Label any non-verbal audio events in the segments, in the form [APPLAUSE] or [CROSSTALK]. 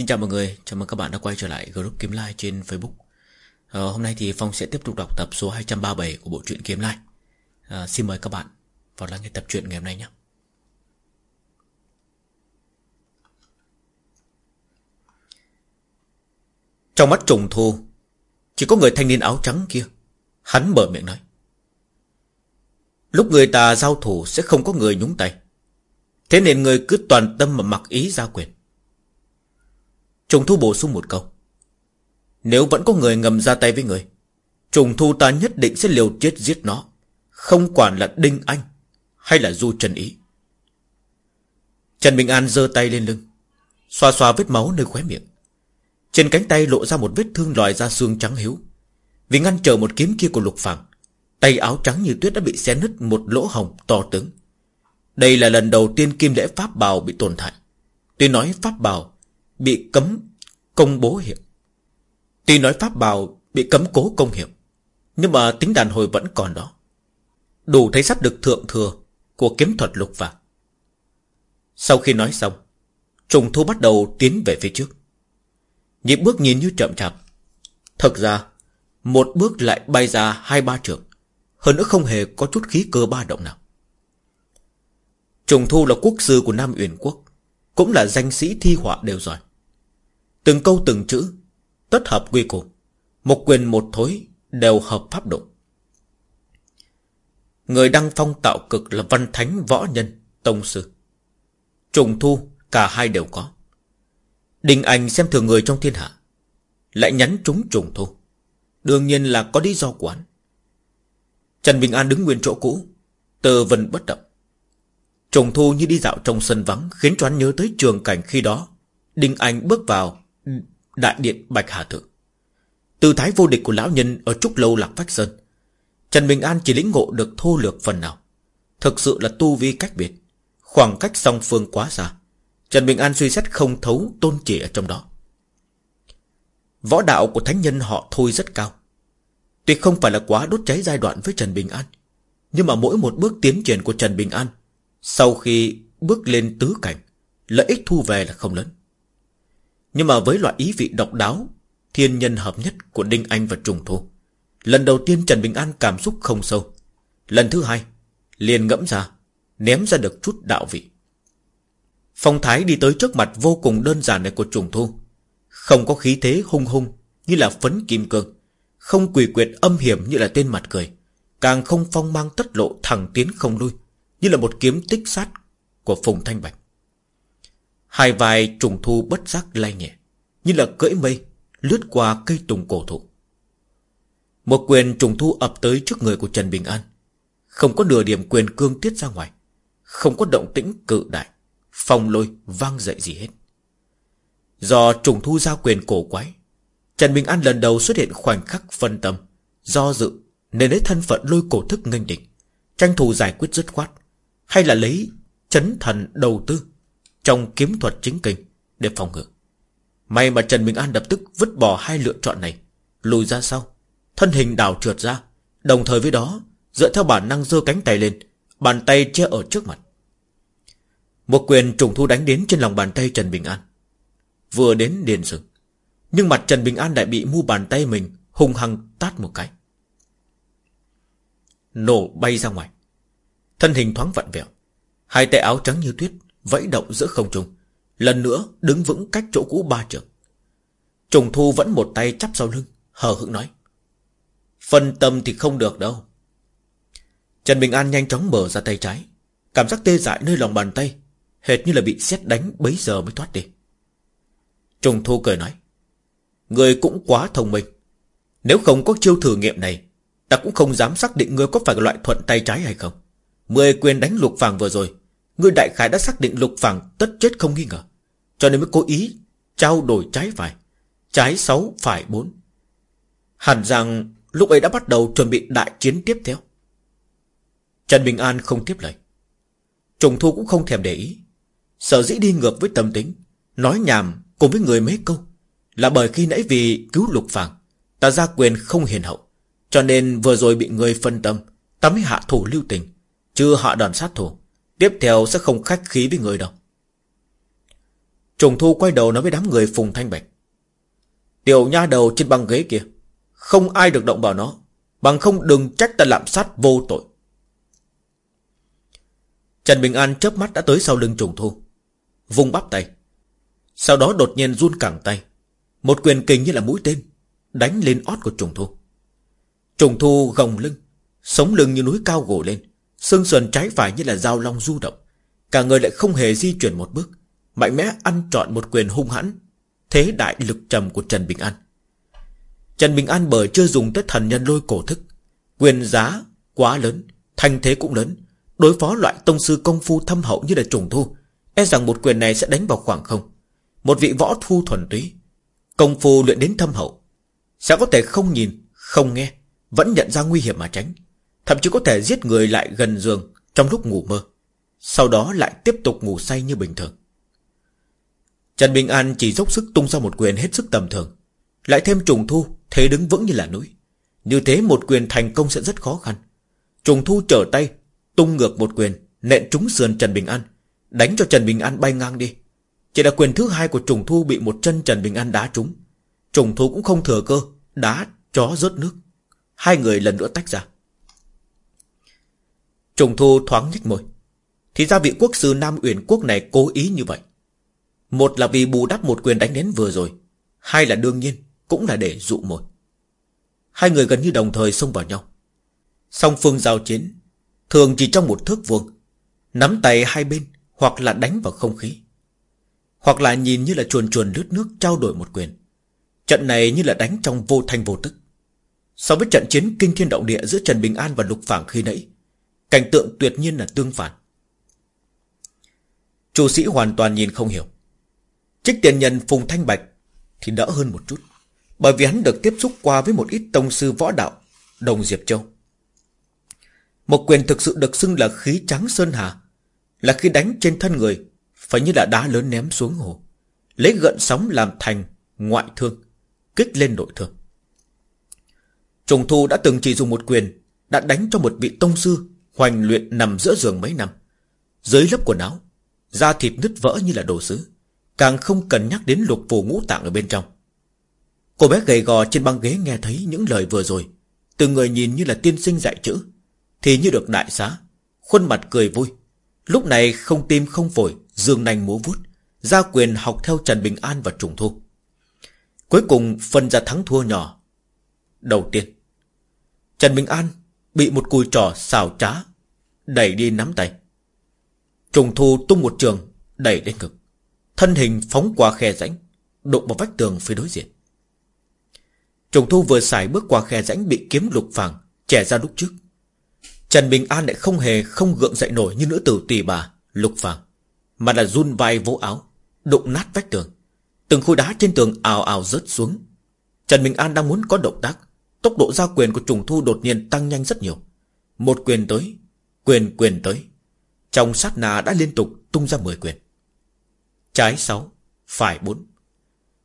Xin chào mọi người, chào mừng các bạn đã quay trở lại group Kiếm Lai trên Facebook. Ờ, Hôm nay thì Phong sẽ tiếp tục đọc tập số 237 của bộ truyện Kiếm Lai. À, Xin mời các bạn vào lắng nghe tập truyện ngày hôm nay nhé. Trong mắt trùng thu Chỉ có người thanh niên áo trắng kia. Hắn mở miệng nói Lúc người ta giao thủ sẽ không có người nhúng tay. Thế nên người cứ toàn tâm mà mặc ý ra quyền. Trùng thu bổ sung một câu. Nếu vẫn có người ngầm ra tay với người, Trùng thu ta nhất định sẽ liều chết giết nó. Không quản là Đinh Anh Hay là Du Trần Ý. Trần Bình An giơ tay lên lưng, Xoa xoa vết máu nơi khóe miệng. Trên cánh tay lộ ra một vết thương lòi ra xương trắng hiếu Vì ngăn trở một kiếm kia của lục phàng Tay áo trắng như tuyết đã bị xé nứt một lỗ hồng to tướng. Đây là lần đầu tiên kim lễ pháp bào bị tổn hại. Tuy nói pháp bào bị cấm công bố hiệu. Tuy nói pháp bào bị cấm cố công hiệu, nhưng mà tính đàn hồi vẫn còn đó. Đủ thấy sắp được thượng thừa của kiếm thuật lục vàng. Sau khi nói xong, trùng thu bắt đầu tiến về phía trước. Nhịp bước nhìn như chậm chạp. Thật ra, một bước lại bay ra hai ba trường. Hơn nữa không hề có chút khí cơ ba động nào. Trùng thu là quốc sư của Nam Uyển Quốc. Cũng là danh sĩ thi họa đều giỏi. Từng câu từng chữ, Tất hợp quy củ. Một quyền một thối đều hợp pháp độ. Người đăng phong tạo cực là văn thánh võ nhân, Tông sư. Trùng thu, cả hai đều có. Đình Anh xem thường người trong thiên hạ, Lại nhắn chúng trùng thu. Đương nhiên là có lý do quán Trần Bình An đứng nguyên chỗ cũ Tờ vần bất động. Trùng thu như đi dạo trong sân vắng, Khiến cho anh nhớ tới trường cảnh khi đó Đinh Anh bước vào Đại điện Bạch Hà Thượng. Tư thái vô địch của lão nhân Ở Trúc Lâu Lạc phách Sơn. Trần Bình An chỉ lĩnh ngộ được thô lược phần nào. Thực sự là tu vi cách biệt. Khoảng cách song phương quá xa. Trần Bình An suy xét không thấu tôn chỉ ở trong đó. Võ đạo của thánh nhân họ thôi rất cao. Tuy không phải là quá đốt cháy giai đoạn với Trần Bình An, Nhưng mà mỗi một bước tiến triển của Trần Bình An, Sau khi bước lên tứ cảnh, Lợi ích thu về là không lớn nhưng mà với loại ý vị độc đáo, Thiên nhân hợp nhất của Đinh Anh và Trùng Thu. Lần đầu tiên Trần Bình An cảm xúc không sâu. Lần thứ hai, liền ngẫm ra, Ném ra được chút đạo vị. Phong thái đi tới trước mặt vô cùng đơn giản này của Trùng Thu. Không có khí thế hung hung Như là phấn kim cương, Không quỳ quyệt âm hiểm như là tên mặt cười, Càng không phong mang tất lộ thẳng tiến không lui, Như là một kiếm tích sát Của Phùng Thanh Bạch. Hai vai trùng thu bất giác lay nhẹ, Như là cưỡi mây Lướt qua cây tùng cổ thụ. Một quyền trùng thu ập tới trước người của Trần Bình An. Không có nửa điểm quyền cương tiết ra ngoài, Không có động tĩnh cự đại, Phong lôi vang dậy gì hết. Do trùng thu giao quyền cổ quái, Trần Bình An lần đầu xuất hiện khoảnh khắc phân tâm, Do dự, Nên lấy thân phận lôi cổ thức nghênh địch, Tranh thủ giải quyết dứt khoát, Hay là lấy chấn thần đầu tư trong kiếm thuật chính kinh để phòng ngự. May mà Trần Bình An lập tức vứt bỏ hai lựa chọn này, lùi ra sau, thân hình đảo trượt ra, đồng thời với đó, dựa theo bản năng giơ cánh tay lên, bàn tay che ở trước mặt. Một quyền trùng thu đánh đến trên lòng bàn tay Trần Bình An. Vừa đến điền rừng, nhưng mặt Trần Bình An lại bị mu bàn tay mình hung hăng tát một cái. Nổ bay ra ngoài. Thân hình thoáng vặn vẹo. Hai tay áo trắng như tuyết vẫy động giữa không trung, lần nữa đứng vững cách chỗ cũ ba trường Trùng Thu vẫn một tay chắp sau lưng, hờ hững nói: "Phân tâm thì không được đâu." Trần Bình An nhanh chóng mở ra tay trái, cảm giác tê dại nơi lòng bàn tay, hệt như là bị sét đánh bấy giờ mới thoát đi. Trùng Thu cười nói: "Người cũng quá thông minh, nếu không có chiêu thử nghiệm này, ta cũng không dám xác định ngươi có phải loại thuận tay trái hay không. Mười quyền đánh lục vàng vừa rồi, Ngươi đại khái đã xác định lục phẳng tất chết không nghi ngờ, Cho nên mới cố ý Trao đổi trái phải, Trái sáu, phải bốn. Hẳn rằng lúc ấy đã bắt đầu chuẩn bị đại chiến tiếp theo. Trần Bình An không tiếp lời. Trùng thu cũng không thèm để ý. Sở dĩ đi ngược với tâm tính, Nói nhảm cùng với người mấy câu, Là bởi khi nãy vì cứu lục phàng Ta ra quyền không hiền hậu, Cho nên vừa rồi bị người phân tâm, Ta mới hạ thủ lưu tình, Chưa hạ đòn sát thủ. Tiếp theo sẽ không khách khí với người đâu. Trùng thu quay đầu nói với đám người Phùng Thanh Bạch. Tiểu nha đầu trên băng ghế kia, Không ai được động vào nó. Bằng không đừng trách ta lạm sát vô tội. Trần Bình An chớp mắt đã tới sau lưng trùng thu. Vùng bắp tay. Sau đó đột nhiên run cẳng tay. Một quyền kình như là mũi tên, Đánh lên ót của trùng thu. Trùng thu gồng lưng, Sống lưng như núi cao gồ lên. Xương sườn trái phải như là dao long du động. Cả người lại không hề di chuyển một bước. Mạnh mẽ ăn trọn một quyền hung hãn. Thế đại lực trầm của Trần Bình An. Trần Bình An bởi chưa dùng tới thần nhân lôi cổ thức. Quyền giá quá lớn Thanh thế cũng lớn. Đối phó loại tông sư công phu thâm hậu như là trùng thu E rằng một quyền này sẽ đánh vào khoảng không. Một vị võ thu thuần túy Công phu luyện đến thâm hậu Sẽ có thể không nhìn, không nghe Vẫn nhận ra nguy hiểm mà tránh. Thậm chí có thể giết người lại gần giường Trong lúc ngủ mơ, Sau đó lại tiếp tục ngủ say như bình thường. Trần Bình An chỉ dốc sức tung ra một quyền hết sức tầm thường, Lại thêm trùng thu, Thế đứng vững như là núi. Như thế một quyền thành công sẽ rất khó khăn. Trùng thu trở tay, Tung ngược một quyền, Nện trúng sườn Trần Bình An, Đánh cho Trần Bình An bay ngang đi. Chỉ là quyền thứ hai của trùng thu bị một chân Trần Bình An đá trúng. Trùng thu cũng không thừa cơ, Đá chó rớt nước. Hai người lần nữa tách ra. Trùng thu thoáng nhếch môi. Thì ra vị quốc sư Nam Uyển Quốc này cố ý như vậy. Một là vì bù đắp một quyền đánh đến vừa rồi, Hai là đương nhiên Cũng là để dụ mồi. Hai người gần như đồng thời xông vào nhau. Song phương giao chiến, Thường chỉ trong một thước vuông, Nắm tay hai bên Hoặc là đánh vào không khí. Hoặc là nhìn như là chuồn chuồn lướt nước Trao đổi một quyền. Trận này như là đánh trong vô thanh vô tức. So với trận chiến kinh thiên động địa Giữa Trần Bình An và Lục Phảng khi nãy Cảnh tượng tuyệt nhiên là tương phản. Chủ sĩ hoàn toàn nhìn không hiểu. Trích tiền nhân Phùng Thanh Bạch Thì đỡ hơn một chút, Bởi vì hắn được tiếp xúc qua với một ít tông sư võ đạo, Đồng Diệp Châu. Một quyền thực sự được xưng là khí trắng sơn hà, Là khi đánh trên thân người, Phải như là đá lớn ném xuống hồ, Lấy gợn sóng làm thành ngoại thương, Kích lên nội thương. Trùng Thu đã từng chỉ dùng một quyền, Đã đánh cho một vị tông sư Hoành luyện nằm giữa giường mấy năm. Dưới lớp quần áo, Da thịt nứt vỡ như là đồ sứ, Càng không cần nhắc đến lục phù ngũ tạng ở bên trong. Cô bé gầy gò trên băng ghế nghe thấy những lời vừa rồi, Từ người nhìn như là tiên sinh dạy chữ, Thì như được đại xá, Khuôn mặt cười vui. Lúc này không tim không phổi, Dương nành múa vút Gia quyền học theo Trần Bình An và Trùng Thu. Cuối cùng phân ra thắng thua nhỏ. Đầu tiên, Trần Bình An Bị một cùi trò xào trá Đẩy đi nắm tay. Trùng thu tung một trường Đẩy lên ngực. Thân hình phóng qua khe rãnh Đụng vào vách tường phía đối diện. Trùng thu vừa xài bước qua khe rãnh Bị kiếm lục vàng Trẻ ra lúc trước. Trần Bình An lại không hề không gượng dậy nổi Như nữ tử tỷ bà lục vàng, Mà là run vai vỗ áo Đụng nát vách tường. Từng khối đá trên tường ào ào rớt xuống. Trần Bình An đang muốn có động tác Tốc độ giao quyền của trùng thu đột nhiên tăng nhanh rất nhiều. Một quyền tới Quyền quyền tới. Trong sát nà đã liên tục tung ra 10 quyền. Trái 6 Phải 4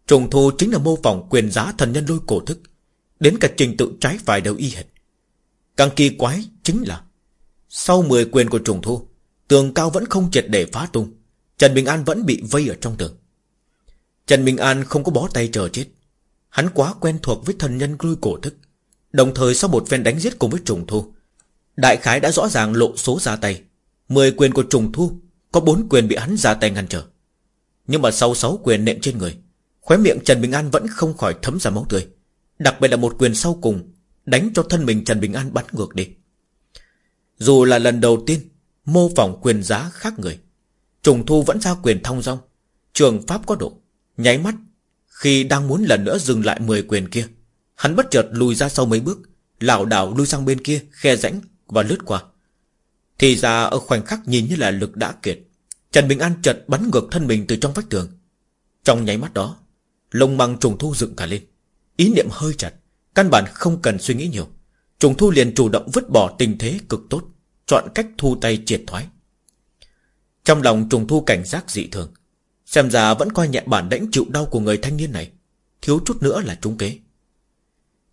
Trùng thu chính là mô phỏng quyền giá thần nhân lôi cổ thức, Đến cả trình tự trái phải đều y hệt. Càng kỳ quái chính là, Sau 10 quyền của trùng thu, Tường cao vẫn không triệt để phá tung, Trần Bình An vẫn bị vây ở trong tường. Trần Bình An không có bó tay chờ chết. Hắn quá quen thuộc với thần nhân lôi cổ thức, Đồng thời sau một phen đánh giết cùng với trùng thu Đại khái đã rõ ràng lộ số ra tay. Mười quyền của trùng thu, Có bốn quyền bị hắn ra tay ngăn trở. Nhưng mà sau sáu quyền nện trên người, Khóe miệng Trần Bình An vẫn không khỏi thấm ra máu tươi. Đặc biệt là một quyền sau cùng, Đánh cho thân mình Trần Bình An bắn ngược đi. Dù là lần đầu tiên, Mô phỏng quyền giá khác người, Trùng thu vẫn ra quyền thong dong. Trường pháp có độ, Nháy mắt, Khi đang muốn lần nữa dừng lại 10 quyền kia, Hắn bất chợt lùi ra sau mấy bước, lảo đảo lui sang bên kia, Khe rãnh và lướt qua. Thì ra ở khoảnh khắc nhìn như là lực đã kiệt, Trần Bình An chợt bắn ngược thân mình từ trong vách tường. Trong nháy mắt đó, Lông măng trùng thu dựng cả lên. Ý niệm hơi chặt, Căn bản không cần suy nghĩ nhiều. Trùng thu liền chủ động vứt bỏ tình thế cực tốt, Chọn cách thu tay triệt thoái. Trong lòng trùng thu cảnh giác dị thường, Xem ra vẫn coi nhẹ bản đễnh chịu đau của người thanh niên này, Thiếu chút nữa là trúng kế.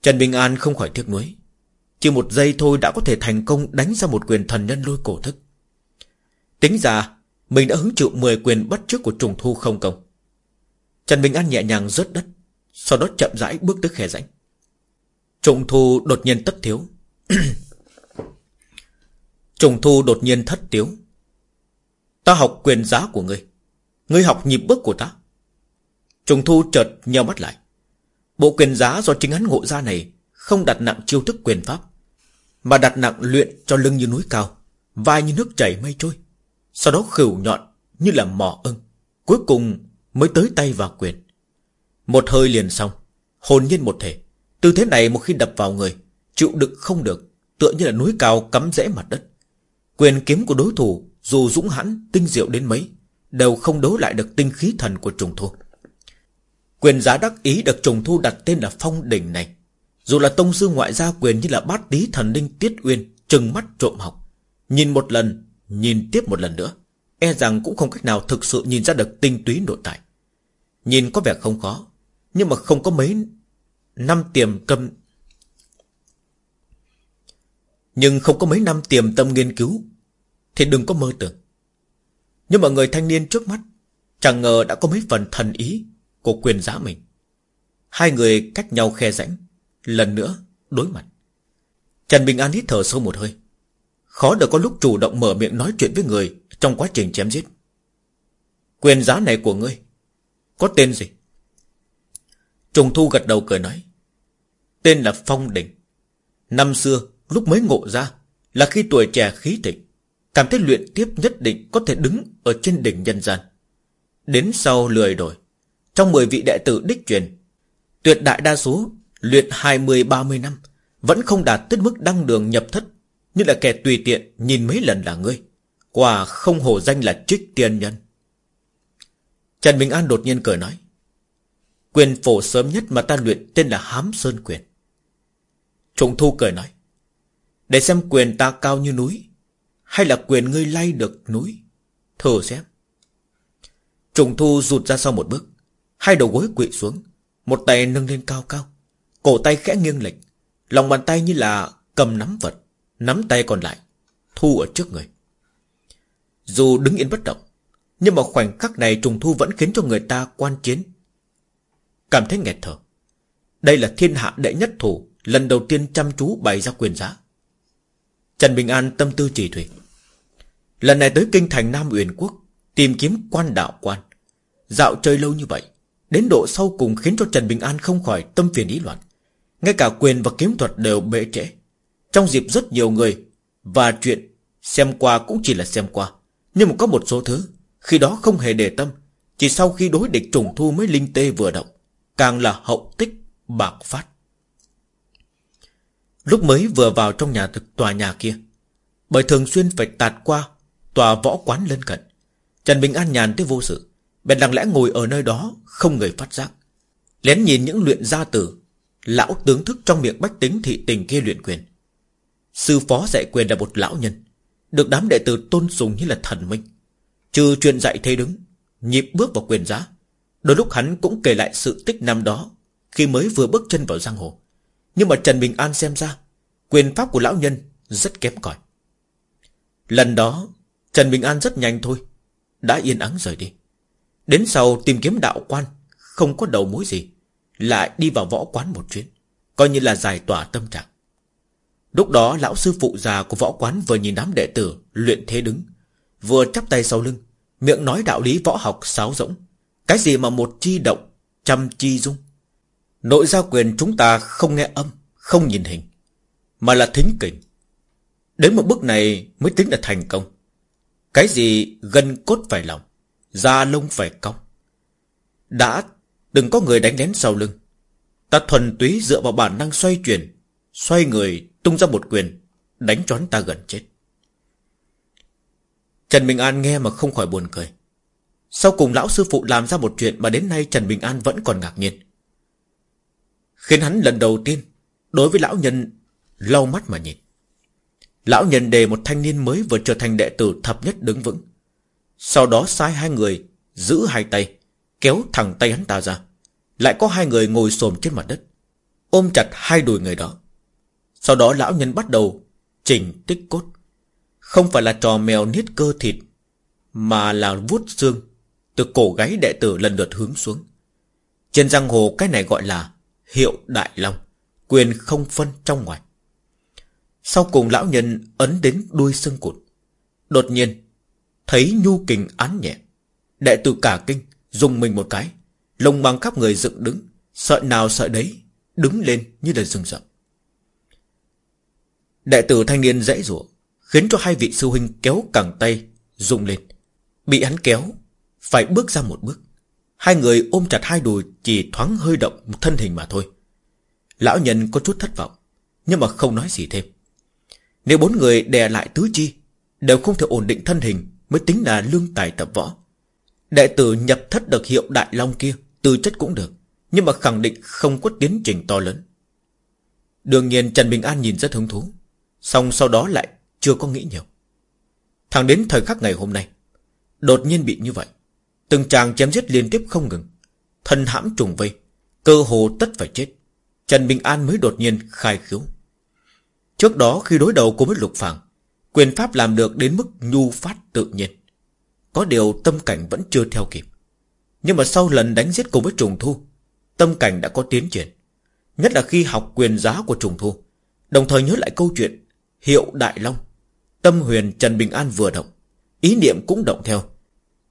Trần Bình An không khỏi tiếc nuối chỉ một giây thôi đã có thể thành công đánh ra một quyền thần nhân lôi cổ thức. Tính ra, Mình đã hứng chịu 10 quyền bắt trước của trùng thu không công. Trần Bình An nhẹ nhàng rớt đất, Sau đó chậm rãi bước tới khe rãnh. Trùng thu đột nhiên tất thiếu [CLEARS THROAT] Trùng thu đột nhiên thất tiếu. Ta học quyền giá của ngươi. Ngươi học nhịp bước của ta. Trùng thu chợt nheo mắt lại. Bộ quyền giá do chính hắn ngộ ra này Không đặt nặng chiêu thức quyền pháp. Mà đặt nặng luyện cho lưng như núi cao, Vai như nước chảy mây trôi, Sau đó khửu nhọn như là mỏ ưng, Cuối cùng mới tới tay vào quyền. Một hơi liền xong, Hồn nhiên một thể, Tư thế này một khi đập vào người, Chịu đựng không được, Tựa như là núi cao cắm rễ mặt đất. Quyền kiếm của đối thủ, Dù dũng hãn, tinh diệu đến mấy, Đều không đấu lại được tinh khí thần của trùng thu. Quyền giá đắc ý được trùng thu đặt tên là phong đỉnh này. Dù là tông sư ngoại gia quyền như là bát tí thần linh tiết uyên Trừng mắt trộm học, Nhìn một lần, Nhìn tiếp một lần nữa E rằng cũng không cách nào thực sự nhìn ra được tinh túy nội tại. Nhìn có vẻ không khó, Nhưng mà không có mấy Năm tiềm cầm Nhưng không có mấy năm tiềm tâm nghiên cứu, Thì đừng có mơ tưởng. Nhưng mà người thanh niên trước mắt, Chẳng ngờ đã có mấy phần thần ý Của quyền giá mình. Hai người cách nhau khe rãnh Lần nữa, đối mặt. Trần Bình An hít thở sâu một hơi. Khó được có lúc chủ động mở miệng nói chuyện với người Trong quá trình chém giết. Quyền giá này của ngươi, Có tên gì? Trùng Thu gật đầu cười nói, Tên là Phong Đỉnh Năm xưa, lúc mới ngộ ra, Là khi tuổi trẻ khí thịnh, Cảm thấy luyện tiếp nhất định có thể đứng Ở trên đỉnh nhân gian. Đến sau lười đổi Trong 10 vị đệ tử đích truyền, Tuyệt đại đa số luyện 20-30 năm, Vẫn không đạt tới mức đăng đường nhập thất, Như là kẻ tùy tiện Nhìn mấy lần là ngươi. Quả không hổ danh là trích tiên nhân. Trần Bình An đột nhiên cười nói, Quyền phổ sớm nhất mà ta luyện tên là Hám Sơn Quyền. Trùng Thu cười nói, Để xem quyền ta cao như núi, Hay là quyền ngươi lay được núi, Thử xem. Trùng Thu rụt ra sau một bước, Hai đầu gối quỵ xuống, Một tay nâng lên cao cao Cổ tay khẽ nghiêng lệch, Lòng bàn tay như là cầm nắm vật, Nắm tay còn lại, Thu ở trước người. Dù đứng yên bất động, Nhưng mà khoảnh khắc này Trùng Thu vẫn khiến cho người ta quan chiến. Cảm thấy nghẹt thở. Đây là thiên hạ đệ nhất thủ, Lần đầu tiên chăm chú bày ra quyền giá. Trần Bình An tâm tư chỉ thủy Lần này tới kinh thành Nam Uyển Quốc, Tìm kiếm quan đạo quan. Dạo chơi lâu như vậy, Đến độ sau cùng khiến cho Trần Bình An không khỏi tâm phiền ý loạn. Ngay cả quyền và kiếm thuật đều bệ trễ. Trong dịp rất nhiều người Và chuyện xem qua cũng chỉ là xem qua. Nhưng mà có một số thứ Khi đó không hề để tâm. Chỉ sau khi đối địch trùng thu mới linh tê vừa động. Càng là hậu tích bạc phát. Lúc mới vừa vào trong nhà thực tòa nhà kia, Bởi thường xuyên phải tạt qua Tòa võ quán lân cận. Trần Bình An nhàn tới vô sự, Bèn lặng lẽ ngồi ở nơi đó Không người phát giác. Lén nhìn những luyện gia tử Lão tướng thức trong miệng bách tính thị tình kia luyện quyền. Sư phó dạy quyền là một lão nhân, Được đám đệ tử tôn sùng như là thần minh. Trừ chuyện dạy thế đứng, Nhịp bước vào quyền giá, Đôi lúc hắn cũng kể lại sự tích năm đó Khi mới vừa bước chân vào giang hồ. Nhưng mà Trần Bình An xem ra, Quyền pháp của lão nhân rất kém cỏi. Lần đó, Trần Bình An rất nhanh thôi, Đã yên ắng rời đi. Đến sau tìm kiếm đạo quan, Không có đầu mối gì. Lại đi vào võ quán một chuyến, Coi như là giải tỏa tâm trạng. Lúc đó, lão sư phụ già của võ quán Vừa nhìn đám đệ tử luyện thế đứng, Vừa chắp tay sau lưng, Miệng nói đạo lý võ học sáo rỗng. Cái gì mà một chi động, Trăm chi dung? Nội gia quyền chúng ta không nghe âm, Không nhìn hình, Mà là thính kình. Đến một bước này mới tính là thành công. Cái gì gân cốt phải lòng, Da lông phải cong. Đã đừng có người đánh lén sau lưng. Ta thuần túy dựa vào bản năng xoay chuyển, Xoay người tung ra một quyền, Đánh choán ta gần chết. Trần Bình An nghe mà không khỏi buồn cười. Sau cùng lão sư phụ làm ra một chuyện Mà đến nay Trần Bình An vẫn còn ngạc nhiên. Khiến hắn lần đầu tiên, Đối với lão nhân, Lau mắt mà nhìn. Lão nhân đề một thanh niên mới vừa trở thành đệ tử thập nhất đứng vững. Sau đó sai hai người Giữ hai tay. Kéo thẳng tay hắn ta ra. Lại có hai người ngồi xồm trên mặt đất. Ôm chặt hai đùi người đó. Sau đó lão nhân bắt đầu Chỉnh tích cốt. Không phải là trò mèo niết cơ thịt, Mà là vuốt xương từ cổ gáy đệ tử lần lượt hướng xuống. Trên giang hồ cái này gọi là Hiệu Đại Long, Quyền không phân trong ngoài. Sau cùng lão nhân ấn đến đuôi xương cụt. Đột nhiên, Thấy nhu kình án nhẹ. Đệ tử cả kinh Dùng mình một cái, Lông mang khắp người dựng đứng, Sợ nào sợ đấy, Đứng lên như là rừng rậm. Đệ tử thanh niên dễ rủa, Khiến cho hai vị sư huynh kéo cẳng tay Dùng lên. Bị hắn kéo, Phải bước ra một bước. Hai người ôm chặt hai đùi Chỉ thoáng hơi động một thân hình mà thôi. Lão nhân có chút thất vọng, Nhưng mà không nói gì thêm. Nếu bốn người đè lại tứ chi, Đều không thể ổn định thân hình, Mới tính là lương tài tập võ. Đệ tử nhập thất được hiệu Đại Long kia, Tư chất cũng được, Nhưng mà khẳng định không có tiến trình to lớn. Đương nhiên Trần Bình An nhìn rất hứng thú Xong sau đó lại chưa có nghĩ nhiều. Thẳng đến thời khắc ngày hôm nay, Đột nhiên bị như vậy, Từng chàng chém giết liên tiếp không ngừng, Thân hãm trùng vây, Cơ hồ tất phải chết. Trần Bình An mới đột nhiên khai khiếu. Trước đó khi đối đầu cùng với Lục Phàng Quyền pháp làm được đến mức nhu phát tự nhiên. Có điều tâm cảnh vẫn chưa theo kịp. Nhưng mà sau lần đánh giết cùng với trùng thu, Tâm cảnh đã có tiến triển. Nhất là khi học quyền giá của trùng thu, Đồng thời nhớ lại câu chuyện Hiệu Đại Long. Tâm huyền Trần Bình An vừa động, Ý niệm cũng động theo.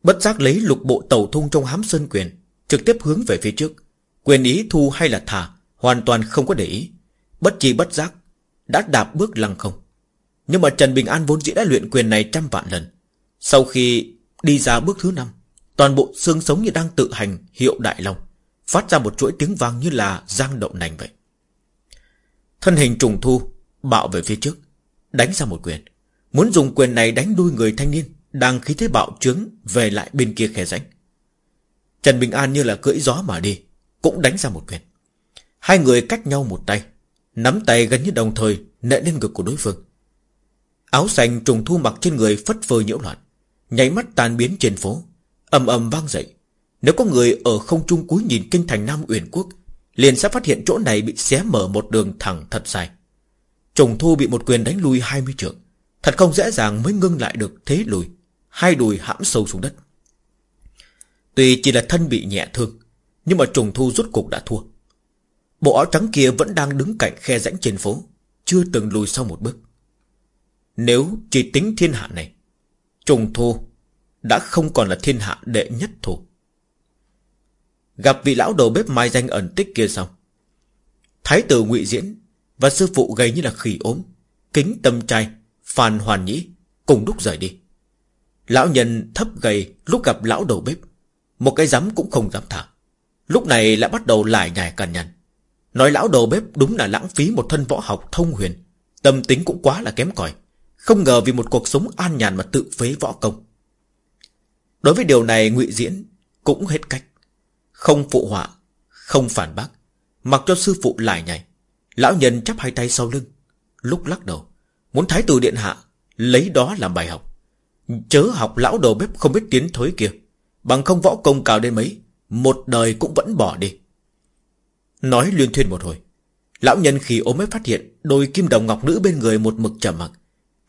Bất giác lấy lục bộ tàu thung trong hám sơn quyền, Trực tiếp hướng về phía trước. Quyền ý thu hay là thả, Hoàn toàn không có để ý. Bất chi bất giác, Đã đạp bước lăng không. Nhưng mà Trần Bình An vốn dĩ đã luyện quyền này trăm vạn lần. Sau khi đi ra bước thứ năm, Toàn bộ xương sống như đang tự hành hiệu đại long, Phát ra một chuỗi tiếng vang như là giang động nành vậy. Thân hình trùng thu, Bạo về phía trước, Đánh ra một quyền. Muốn dùng quyền này đánh đuôi người thanh niên Đang khí thế bạo trướng Về lại bên kia khe rãnh. Trần Bình An như là cưỡi gió mà đi, Cũng đánh ra một quyền. Hai người cách nhau một tay, Nắm tay gần như đồng thời nện lên ngực của đối phương. Áo xanh trùng thu mặc trên người phất phơ nhiễu loạn. Nháy mắt tan biến trên phố. Ầm ầm vang dậy. Nếu có người ở không trung cúi nhìn kinh thành Nam Uyển Quốc, Liền sẽ phát hiện chỗ này bị xé mở một đường thẳng thật dài. Trùng thu bị một quyền đánh lui 20 trượng. Thật không dễ dàng mới ngưng lại được thế lùi, Hai đùi hãm sâu xuống đất. Tuy chỉ là thân bị nhẹ thương, Nhưng mà trùng thu rút cục đã thua. Bộ áo trắng kia vẫn đang đứng cạnh khe rãnh trên phố, Chưa từng lùi sau một bước. Nếu chỉ tính thiên hạ này Trùng thu, Đã không còn là thiên hạ đệ nhất thủ Gặp vị lão đầu bếp mai danh ẩn tích kia xong, Thái tử ngụy Diễn Và sư phụ gầy như là khỉ ốm, Kính tâm trai Phan Hoàn Nhĩ, Cùng đúc rời đi. Lão nhân thấp gầy lúc gặp lão đầu bếp, Một cái rắm cũng không dám thả. Lúc này lại bắt đầu lải nhải cằn nhằn. Nói lão đầu bếp đúng là lãng phí một thân võ học thông huyền, Tâm tính cũng quá là kém cỏi. Không ngờ vì một cuộc sống an nhàn mà tự phế võ công. Đối với điều này, ngụy Diễn cũng hết cách. Không phụ họa, Không phản bác, Mặc cho sư phụ lại nhảy. Lão nhân chắp hai tay sau lưng, Lúc lắc đầu, Muốn thái tử điện hạ Lấy đó làm bài học. Chớ học lão đầu bếp không biết tiến thối kia, Bằng không võ công cao đến mấy, Một đời cũng vẫn bỏ đi. Nói liên thuyên một hồi, Lão nhân khi ốm mới phát hiện Đôi kim đồng ngọc nữ bên người một mực trầm mặc.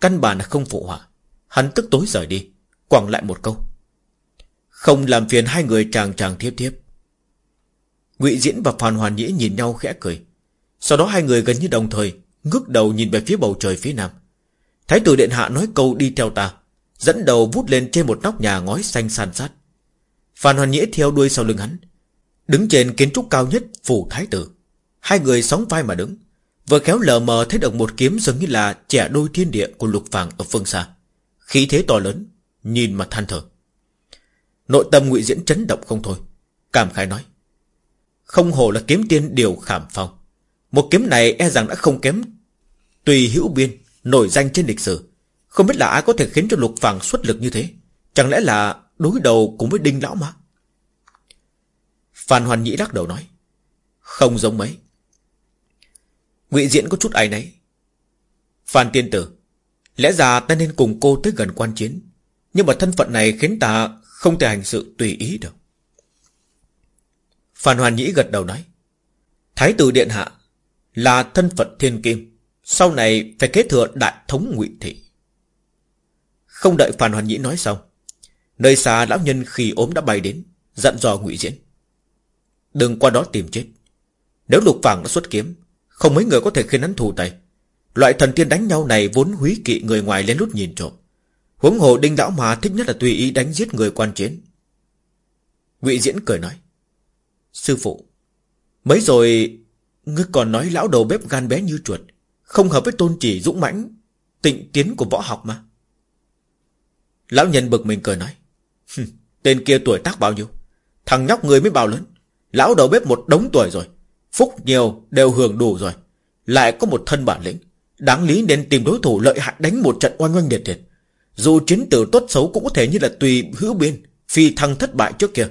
Căn bản là không phụ họa. Hắn tức tối rời đi, quẳng lại một câu. Không làm phiền hai người chàng chàng thiếp thiếp. Ngụy Diễn và Phan Hoàn Nhĩ nhìn nhau khẽ cười. Sau đó hai người gần như đồng thời, Ngước đầu nhìn về phía bầu trời phía nam. Thái tử Điện Hạ nói câu đi theo ta, Dẫn đầu vút lên trên một nóc nhà ngói xanh san sát. Phan Hoàn Nhĩ theo đuôi sau lưng hắn, Đứng trên kiến trúc cao nhất phủ thái tử. Hai người sóng vai mà đứng. Vừa khéo lờ mờ thấy được một kiếm giống như là trẻ đôi thiên địa của lục vàng ở phương xa. Khí thế to lớn, Nhìn mà than thở. Nội tâm ngụy diễn chấn động không thôi. Cảm khái nói, Không hồ là kiếm tiên điều khảm phong. Một kiếm này e rằng đã không kém Tùy hữu biên, Nổi danh trên lịch sử. Không biết là ai có thể khiến cho lục vàng xuất lực như thế? Chẳng lẽ là đối đầu cùng với đinh lão mà Phan Hoàn Nhĩ lắc đầu nói. Không giống mấy ngụy Diễn có chút ai nấy. Phan Tiên Tử. Lẽ ra ta nên cùng cô tới gần quan chiến. Nhưng mà thân phận này khiến ta không thể hành sự tùy ý được. Phan Hoàn Nhĩ gật đầu nói. Thái tử Điện Hạ là thân phận thiên kim. Sau này phải kế thừa đại thống ngụy thị. Không đợi Phan Hoàn Nhĩ nói xong. Nơi xa lão nhân khi ốm đã bay đến. Dặn dò ngụy Diễn. Đừng qua đó tìm chết Nếu lục phảng đã xuất kiếm không mấy người có thể khiến hắn thù tay. Loại thần tiên đánh nhau này vốn húy kỵ người ngoài lên lút nhìn trộm. Huống hồ đinh lão mà thích nhất là tùy ý đánh giết người quan chiến. Ngụy Diễn cười nói, Sư phụ, Mấy rồi Ngươi còn nói lão đầu bếp gan bé như chuột, Không hợp với tôn chỉ dũng mãnh, Tịnh tiến của võ học mà. Lão nhân bực mình cười nói Tên kia tuổi tác bao nhiêu? Thằng nhóc người mới bao lớn, Lão đầu bếp một đống tuổi rồi Phúc nhiều đều hưởng đủ rồi. Lại có một thân bản lĩnh, Đáng lý nên tìm đối thủ lợi hại đánh một trận oanh oanh liệt liệt. Dù chiến tử tốt xấu cũng có thể như là tùy hữu biên, Phi thăng thất bại trước kia.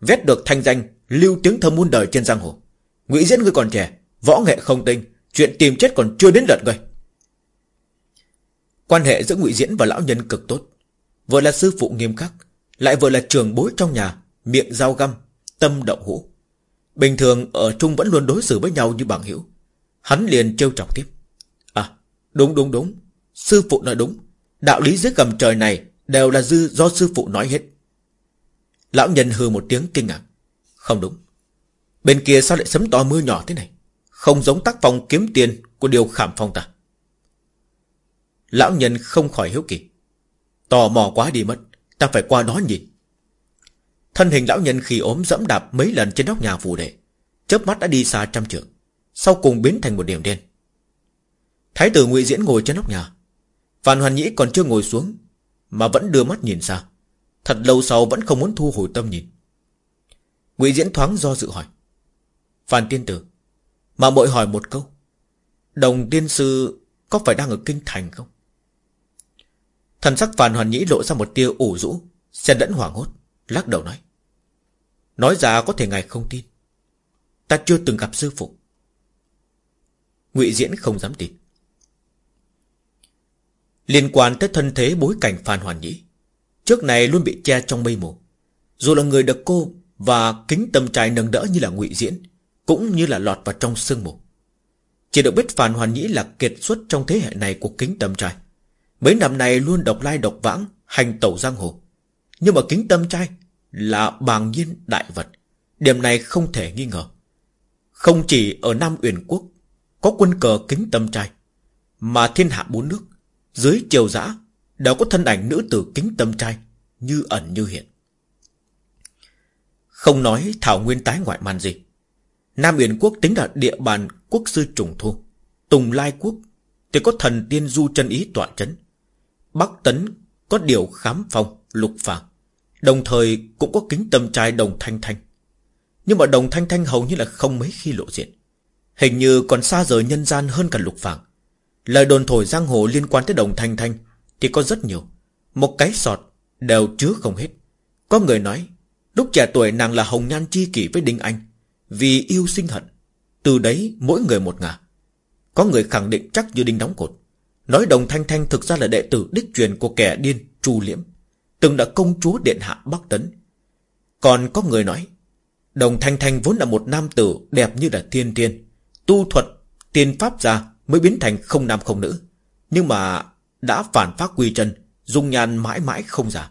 Vét được thanh danh, Lưu tiếng thơm muôn đời trên giang hồ. Ngụy diễn người còn trẻ, Võ nghệ không tinh, Chuyện tìm chết còn chưa đến lượt người Quan hệ giữa ngụy Diễn và lão nhân cực tốt. Vừa là sư phụ nghiêm khắc, Lại vừa là trường bối trong nhà, Miệng dao găm, Tâm động hũ. Bình thường ở chung vẫn luôn đối xử với nhau như bằng hữu. Hắn liền trêu chọc tiếp. À đúng đúng đúng. Sư phụ nói đúng. Đạo lý dưới gầm trời này Đều là dư do sư phụ nói hết. Lão nhân hư một tiếng kinh ngạc. Không đúng. Bên kia sao lại sấm to mưa nhỏ thế này? Không giống tác phong kiếm tiền Của điều khảm phong ta. Lão nhân không khỏi hiếu kỳ. Tò mò quá đi mất. Ta phải qua đó nhìn. Thân hình lão nhân khi ốm dẫm đạp mấy lần trên nóc nhà phù đệ, chớp mắt đã đi xa trăm trượng, Sau cùng biến thành một điểm đen. Thái tử ngụy Diễn ngồi trên nóc nhà. Phan Hoàn Nhĩ còn chưa ngồi xuống, Mà vẫn đưa mắt nhìn xa. Thật lâu sau vẫn không muốn thu hồi tâm nhìn. Ngụy Diễn thoáng do dự hỏi. Phan Tiên Tử, Mà mội hỏi một câu, Đồng tiên sư có phải đang ở Kinh Thành không? Thần sắc Phan Hoàn Nhĩ lộ ra một tia ủ rũ, Xen lẫn hoảng hốt, Lắc đầu nói. Nói ra có thể ngài không tin. Ta chưa từng gặp sư phụ. Ngụy Diễn không dám tin. Liên quan tới thân thế bối cảnh Phan Hoàn Nhĩ, Trước này luôn bị che trong mây mù. Dù là người được cô Và kính tâm trai nâng đỡ như là ngụy Diễn, Cũng như là lọt vào trong sương mù. Chỉ được biết Phan Hoàn Nhĩ là kiệt xuất Trong thế hệ này của kính tâm trai. Mấy năm này luôn độc lai độc vãng, Hành tẩu giang hồ. Nhưng mà kính tâm trai là bàng nhiên đại vật. Điểm này không thể nghi ngờ. Không chỉ ở Nam Uyển Quốc Có quân cờ kính tâm trai, Mà thiên hạ bốn nước Dưới triều giã Đều có thân ảnh nữ tử kính tâm trai Như ẩn như hiện. Không nói Thảo Nguyên tái ngoại man gì, Nam Uyển Quốc tính là địa bàn quốc sư trùng thu. Tùng Lai Quốc Thì có thần tiên du chân ý tọa chấn, Bắc Tấn có điều khám phong lục phàng. Đồng thời cũng có kính tâm trai đồng thanh thanh. Nhưng mà đồng thanh thanh hầu như là không mấy khi lộ diện. Hình như còn xa rời nhân gian hơn cả lục vàng Lời đồn thổi giang hồ liên quan tới đồng thanh thanh Thì có rất nhiều. Một cái sọt đều chứa không hết. Có người nói, Lúc trẻ tuổi nàng là hồng nhan chi kỷ với Đinh Anh, Vì yêu sinh hận. Từ đấy mỗi người một ngả. Có người khẳng định chắc như đinh đóng cột. Nói đồng thanh thanh thực ra là đệ tử đích truyền của kẻ điên, Chu Liễm. Từng là công chúa điện hạ Bắc Tấn. Còn có người nói, Đồng thanh thanh vốn là một nam tử đẹp như là thiên tiên Tu thuật, tiên pháp ra mới biến thành không nam không nữ. Nhưng mà đã phản phát quy chân, Dung nhan mãi mãi không giả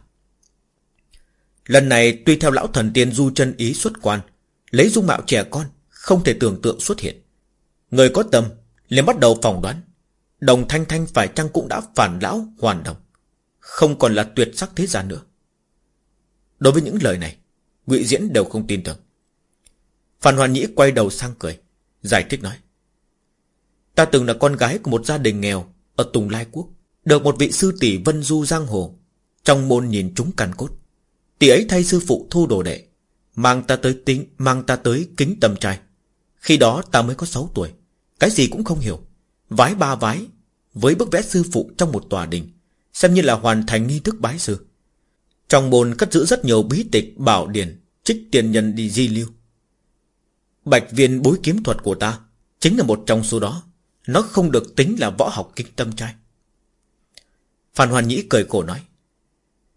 Lần này tuy theo lão thần tiên du chân ý xuất quan, Lấy dung mạo trẻ con, Không thể tưởng tượng xuất hiện. Người có tâm liền bắt đầu phỏng đoán, Đồng Thanh Thanh phải chăng cũng đã phản lão hoàn đồng. Không còn là tuyệt sắc thế gian nữa. Đối với những lời này, ngụy Diễn đều không tin tưởng. Phan Hoàn Nhĩ quay đầu sang cười, Giải thích nói, Ta từng là con gái của một gia đình nghèo Ở Tùng Lai Quốc, Được một vị sư tỷ Vân Du Giang Hồ Trong môn nhìn chúng càn cốt. Tỷ ấy thay sư phụ thu đồ đệ, Mang ta tới tính, Mang ta tới kính tâm trai. Khi đó ta mới có 6 tuổi, Cái gì cũng không hiểu, Vái ba vái Với bức vẽ sư phụ trong một tòa đình. Xem như là hoàn thành nghi thức bái sư. Trong môn cất giữ rất nhiều bí tịch, Bảo điển, Trích tiền nhân đi di lưu. Bạch viên bối kiếm thuật của ta Chính là một trong số đó. Nó không được tính là võ học kinh tâm trai. Phan Hoàn Nhĩ cười cổ nói,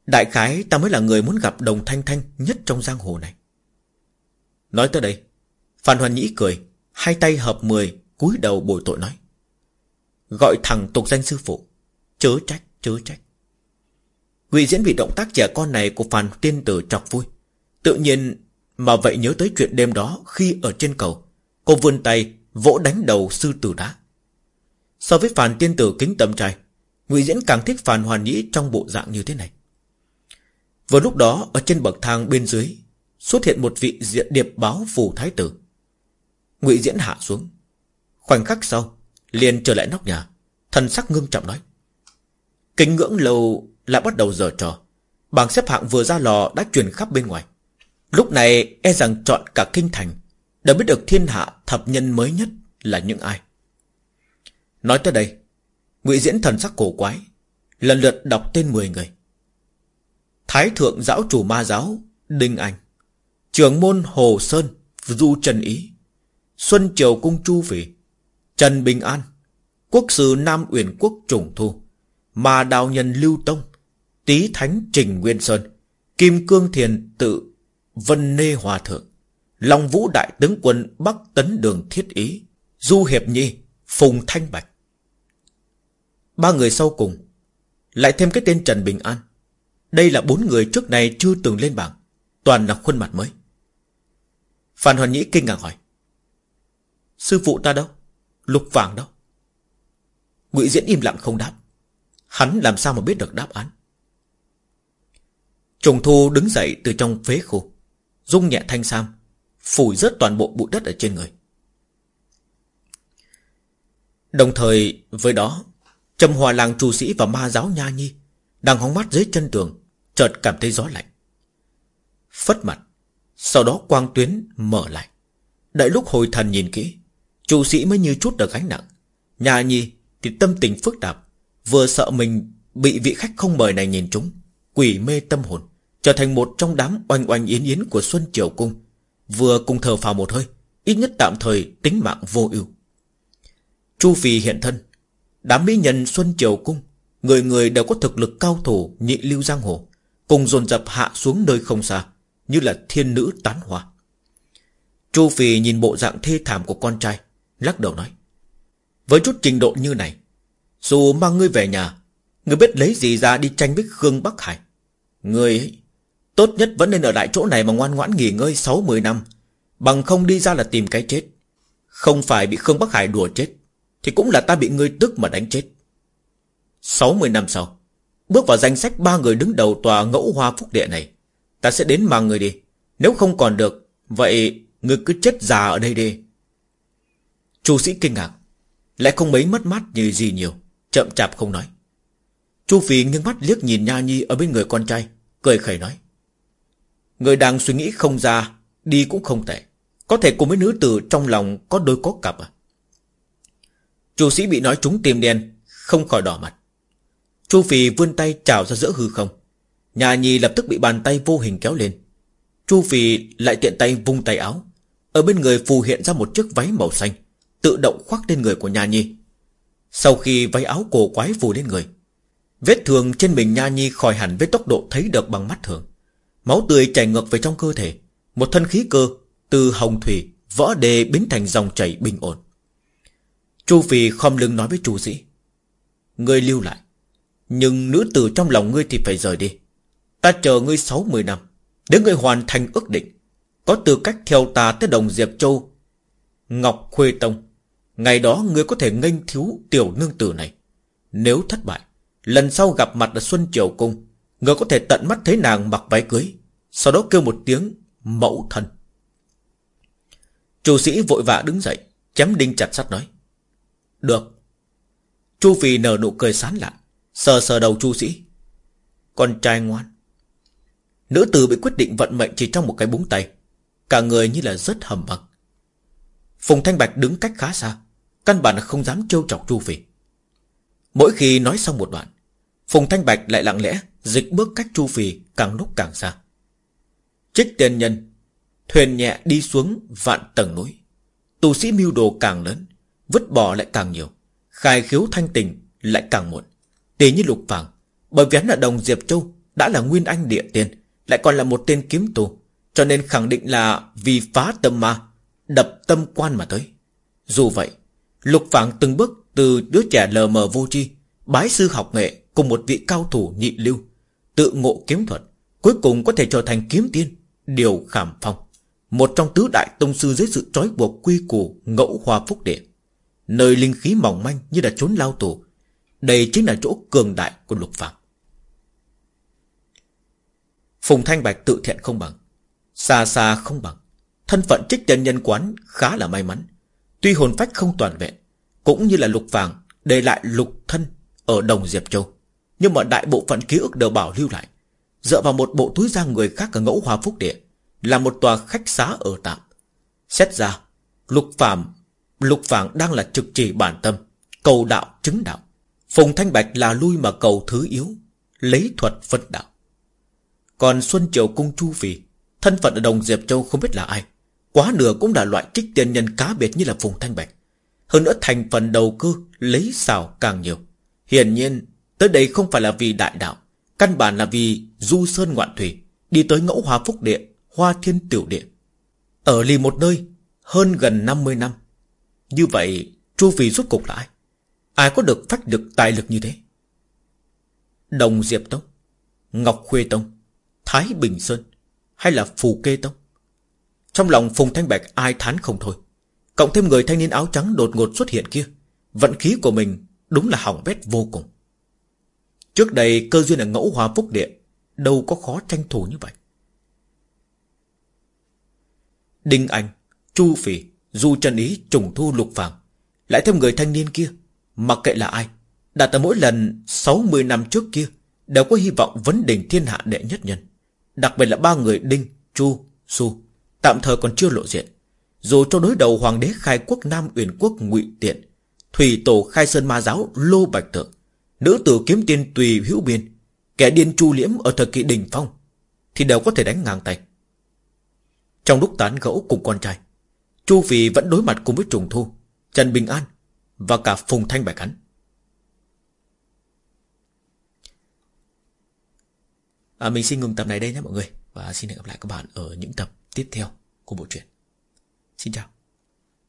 Đại khái ta mới là người muốn gặp đồng thanh thanh Nhất trong giang hồ này. Nói tới đây, Phan Hoàn Nhĩ cười, Hai tay hợp mười cúi đầu bồi tội nói, Gọi thằng tục danh sư phụ, Chớ trách chớ trách. Ngụy diễn vì động tác trẻ con này Của phàn tiên tử chọc vui. Tự nhiên Mà vậy nhớ tới chuyện đêm đó Khi ở trên cầu, Cô vươn tay vỗ đánh đầu sư tử đá. So với phàn tiên tử kính tầm trai ngụy Diễn càng thích phàn hoàn nhĩ Trong bộ dạng như thế này. Vừa lúc đó, ở trên bậc thang bên dưới, Xuất hiện một vị diện điệp báo phù thái tử. Ngụy Diễn hạ xuống. Khoảnh khắc sau, liền trở lại nóc nhà, Thần sắc ngưng trọng nói Kính ngưỡng lâu lại bắt đầu giờ trò. Bảng xếp hạng vừa ra lò đã truyền khắp bên ngoài. Lúc này e rằng chọn cả kinh thành Đã biết được thiên hạ thập nhân mới nhất là những ai. Nói tới đây, ngụy Diễn thần sắc cổ quái, Lần lượt đọc tên 10 người. Thái thượng giáo chủ ma giáo, Đinh Anh trường môn Hồ Sơn, Du Trần Ý, Xuân Triều Cung Chu Phỉ, Trần Bình An, Quốc sư Nam Uyển Quốc Trùng Thu. Mà đạo nhân Lưu Tông, Tý Thánh Trình Nguyên Sơn, Kim Cương Thiền Tự, Vân Nê Hòa Thượng, Long Vũ Đại Tướng Quân Bắc Tấn Đường Thiết Ý, Du Hiệp Nhi, Phùng Thanh Bạch. Ba người sau cùng, Lại thêm cái tên Trần Bình An. Đây là bốn người trước này chưa từng lên bảng, Toàn là khuôn mặt mới. Phan Hoàn Nhĩ kinh ngạc hỏi, Sư phụ ta đâu? Lục vàng đâu? Ngụy Diễn im lặng không đáp. Hắn làm sao mà biết được đáp án? Trùng Thu đứng dậy từ trong phế khu Dung nhẹ thanh sam, Phủi rớt toàn bộ bụi đất ở trên người. Đồng thời, với đó, Trầm hòa làng trù sĩ và ma giáo nha nhi Đang hóng mắt dưới chân tường, Chợt cảm thấy gió lạnh. Phất mặt, Sau đó quang tuyến mở lại. Đợi lúc hồi thần nhìn kỹ Chủ sĩ mới như chút được gánh nặng. Nhà nhi thì tâm tình phức tạp Vừa sợ mình bị vị khách không mời này nhìn trúng Quỷ mê tâm hồn, Trở thành một trong đám oanh oanh yến yến của Xuân Triều Cung, Vừa cùng thờ phào một hơi, Ít nhất tạm thời tính mạng vô ưu. Chu Phi hiện thân, Đám mỹ nhân Xuân Triều Cung, Người người đều có thực lực cao thủ nhị lưu giang hồ, Cùng dồn dập hạ xuống nơi không xa, Như là thiên nữ tán hoa. Chu Phi nhìn bộ dạng thê thảm của con trai, Lắc đầu nói, Với chút trình độ như này dù mang ngươi về nhà, Ngươi biết lấy gì ra đi tranh với Khương Bắc Hải. Ngươi ấy, Tốt nhất vẫn nên ở lại chỗ này mà ngoan ngoãn nghỉ ngơi 6-10 năm, Bằng không đi ra là tìm cái chết. Không phải bị Khương Bắc Hải đùa chết, Thì cũng là ta bị ngươi tức mà đánh chết. 60 năm sau, Bước vào danh sách ba người đứng đầu tòa ngẫu hoa phúc địa này, Ta sẽ đến mang người đi. Nếu không còn được, Vậy ngươi cứ chết già ở đây đi. Chu sĩ kinh ngạc, Lại không mấy mất mát như gì nhiều. Chậm chạp không nói. Chu Phi nghiêng mắt liếc nhìn Nha Nhi ở bên người con trai, Cười khẩy nói. Người đang suy nghĩ không ra, Đi cũng không tệ. Có thể cùng với nữ tử trong lòng có đôi có cặp à? Chu sĩ bị nói trúng tim đen, Không khỏi đỏ mặt. Chu Phi vươn tay chào ra giữa hư không. Nhà Nhi lập tức bị bàn tay vô hình kéo lên. Chu Phi lại tiện tay vung tay áo. Ở bên người phù hiện ra một chiếc váy màu xanh, Tự động khoác lên người của nhà Nhi. Sau khi váy áo cổ quái phủ lên người, Vết thương trên mình Nha Nhi khỏi hẳn với tốc độ thấy được bằng mắt thường. Máu tươi chảy ngược về trong cơ thể, Một thân khí cơ Từ hồng thủy Võ đề biến thành dòng chảy bình ổn. Chu Phi khom lưng nói với chu sĩ, Ngươi lưu lại, Nhưng nữ tử trong lòng ngươi thì phải rời đi. Ta chờ ngươi 60 năm Để ngươi hoàn thành ước định, Có tư cách theo ta tới đồng Diệp Châu, Ngọc Khuê Tông. Ngày đó ngươi có thể nghênh thiếu tiểu nương tử này. Nếu thất bại, Lần sau gặp mặt ở Xuân Triều Cung, Ngươi có thể tận mắt thấy nàng mặc váy cưới, Sau đó kêu một tiếng Mẫu thân. Chu sĩ vội vã đứng dậy, Chém đinh chặt sắt nói, Được. Chu Phi nở nụ cười sán lạ Sờ sờ đầu chu sĩ, Con trai ngoan. Nữ tử bị quyết định vận mệnh chỉ trong một cái búng tay, Cả người như là rất hầm mặc Phùng Thanh Bạch đứng cách khá xa Căn bản là không dám trêu chọc Chu Phi. Mỗi khi nói xong một đoạn, Phùng Thanh Bạch lại lặng lẽ Dịch bước cách Chu Phi càng lúc càng xa. Trích tiền nhân, Thuyền nhẹ đi xuống vạn tầng núi. Tù sĩ mưu đồ càng lớn, Vứt bỏ lại càng nhiều, Khai khiếu thanh tình lại càng muộn. Tỷ như lục vàng Bởi vì hắn đồng Diệp Châu, Đã là nguyên anh địa tiên, Lại còn là một tên kiếm tù, Cho nên khẳng định là vì phá tâm ma, Đập tâm quan mà tới. Dù vậy Lục vàng từng bước từ đứa trẻ lờ mờ vô tri, Bái sư học nghệ Cùng một vị cao thủ nhị lưu, Tự ngộ kiếm thuật, Cuối cùng có thể trở thành kiếm tiên, Điều khảm phong, Một trong tứ đại tông sư dưới sự trói buộc quy củ ngẫu hòa phúc địa. Nơi linh khí mỏng manh như là trốn lao tù, Đây chính là chỗ cường đại của lục phạm Phùng Thanh Bạch tự thiện không bằng, Xa xa không bằng, Thân phận trích chân nhân quán khá là may mắn Tuy hồn phách không toàn vẹn, Cũng như là lục vàng Để lại lục thân ở Đồng Diệp Châu. Nhưng mà đại bộ phận ký ức đều bảo lưu lại. Dựa vào một bộ túi da người khác ở ngẫu hòa phúc địa, Là một tòa khách xá ở tạm. Xét ra, Lục phàm Lục phàm đang là trực chỉ bản tâm, Cầu đạo chứng đạo. Phùng Thanh Bạch là lui mà cầu thứ yếu, Lấy thuật phân đạo. Còn Xuân Triều Cung Chu Phì, Thân phận ở Đồng Diệp Châu không biết là ai. Quá nửa cũng là loại trích tiền nhân cá biệt như là Phùng Thanh Bạch. Hơn nữa thành phần đầu cư Lấy xào càng nhiều. Hiển nhiên, tới đây không phải là vì đại đạo, Căn bản là vì du sơn ngoạn thủy, Đi tới ngẫu hòa phúc địa, Hoa thiên tiểu địa. Ở lì một nơi, hơn gần 50 năm. Như vậy, Chu Vì rốt cục là ai? Ai có được phách được tài lực như thế? Đồng Diệp Tông, Ngọc Khuê Tông, Thái Bình Sơn, Hay là Phù Kê Tông? Trong lòng Phùng Thanh Bạch ai thán không thôi. Cộng thêm người thanh niên áo trắng đột ngột xuất hiện kia Vận khí của mình đúng là hỏng bét vô cùng. Trước đây cơ duyên ở ngẫu hòa phúc địa Đâu có khó tranh thủ như vậy. Đinh Anh Chu Phỉ Du chân Ý trùng thu lục vàng Lại thêm người thanh niên kia Mặc kệ là ai Đã từ mỗi lần 60 năm trước kia Đều có hy vọng vấn đỉnh thiên hạ đệ nhất nhân Đặc biệt là ba người Đinh, Chu, Su. Tạm thời còn chưa lộ diện. Dù cho đối đầu hoàng đế khai quốc Nam Uyển quốc ngụy Tiện Thủy tổ khai sơn ma giáo Lô Bạch Tượng Nữ tử kiếm tiên tùy hữu biên Kẻ điên chu liễm ở thời kỳ đỉnh phong Thì đều có thể đánh ngang tay. Trong lúc tán gẫu cùng con trai Chu Vì vẫn đối mặt cùng với Trùng Thu Trần Bình An Và cả Phùng Thanh Bạch hắn. À, Mình xin ngừng tập này đây nhé mọi người Và xin hẹn gặp lại các bạn ở những tập tiếp theo của bộ truyện. Xin chào.